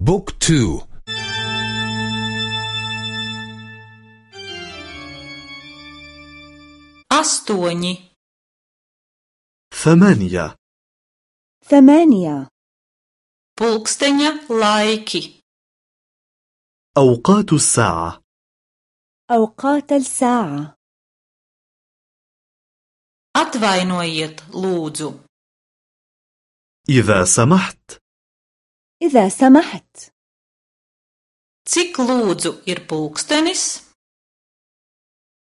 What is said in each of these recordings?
بوك تو أستوني ثمانية ثمانية pulksteņa laiki. أوقات الساعة أوقات الساعة Atvainojiet, lūdzu. إذا سمحت إذا سمحت Cik lūdzu ir pulkstenis?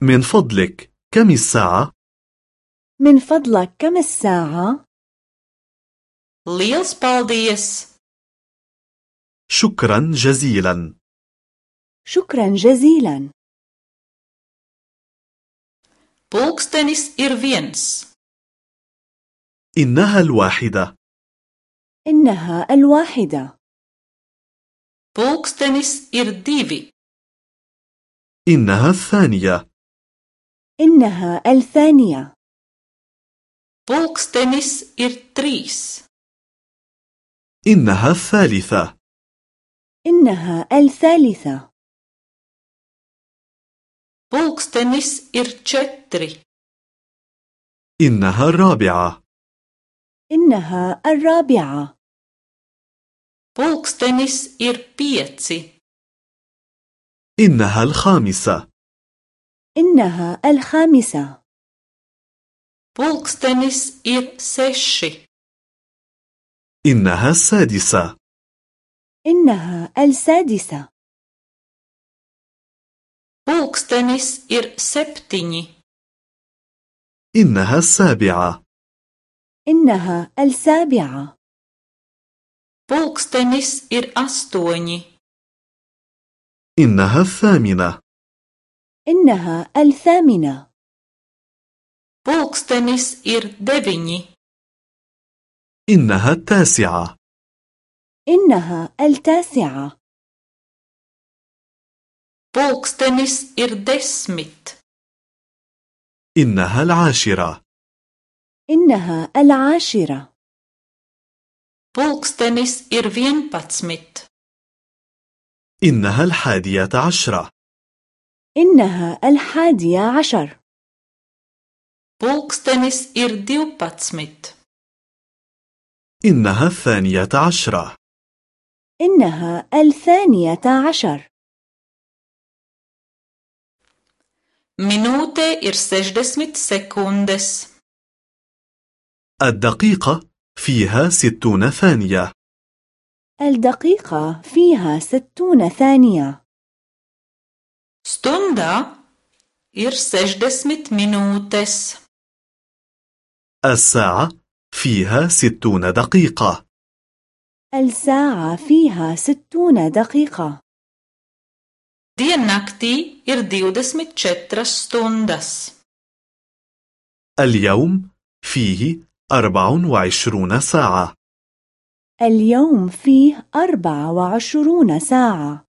من فضلك كم الساعة؟ من فضلك كم الساعة؟ Liels paldies! شكرا جزيلا شكرا جزيلا Pulkstenis ir viens. إنها الواحدة إنها الواحدة. Pulkstenis ir divi. إنها الثانية. إنها الثانية. Pulkstenis ir trīs. إنها الثالثة. إنها الثالثة. Pulkstenis ir četri. إنها الرابعة. إنها الرابعة. Pulkstenis ir pieci. إنها الخامسة إنها الخامسة Pulkstenis ir seši. إنها السادسة إنها السادسة Pulkstenis ir septiņi. إنها السابعة إنها السابعة Pulkstenis ir astoņi. إنها الثامنة إنها الثامنة Pulkstenis ir deviņi. إنها التاسعة إنها التاسعة Pulkstenis ir desmit. إنها العاشرة إنها العاشرة Pulkstenis ir vienpadsmit. إنها الحادية عشرة إنها الحادية عشر Pulkstenis ir divpadsmit. إنها الثانية عشرة إنها الثانية عشر Minūte ir sešdesmit sekundes. الدقيقة فيها ستون ثانية الدقيقة فيها ستون ثانية Stundā ir sešdesmit minūtes. الساعة فيها ستون دقيقة الساعة فيها ستون دقيقة Diennaktī ir 24 stundas. اليوم فيه أربع وعشرون ساعة. اليوم فيه أربع وعشرون ساعة.